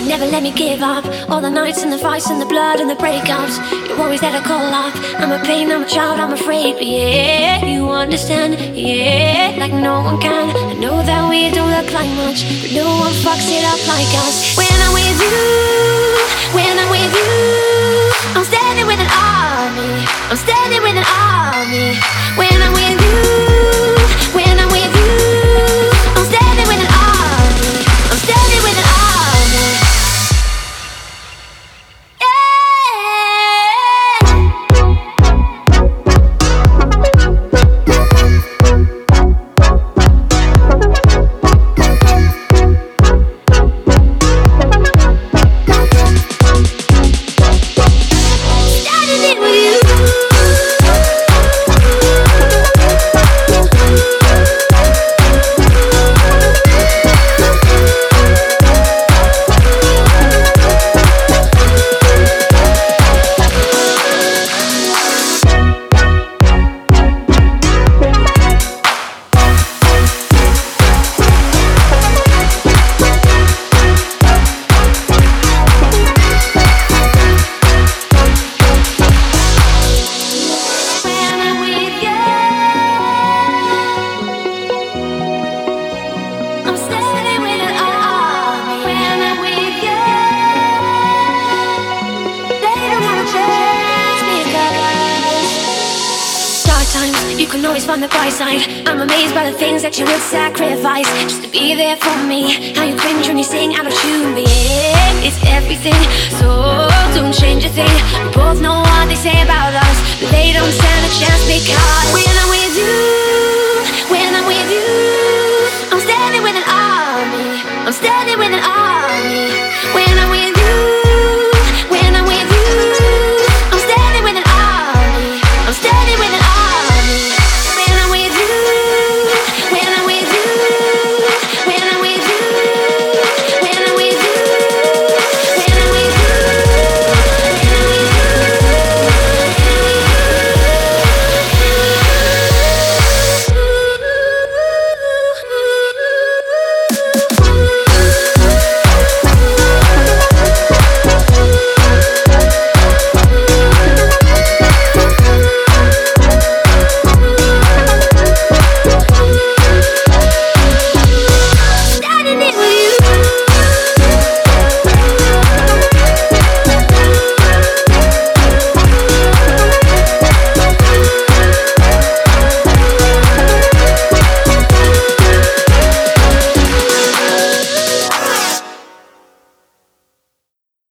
you never let me give up All the nights and the fights and the blood and the breakups. You're always there to call up. I'm a pain, I'm a child, I'm afraid. But yeah, you understand. Yeah, like no one can. I know that we don't look like much, but no one fucks it up like us. When I'm with you. I'm standing with an army. I'm standing with an army when you sing out of tune, but it's everything. So don't change a thing. We both know what they say about us, but they don't stand a chance because when I'm with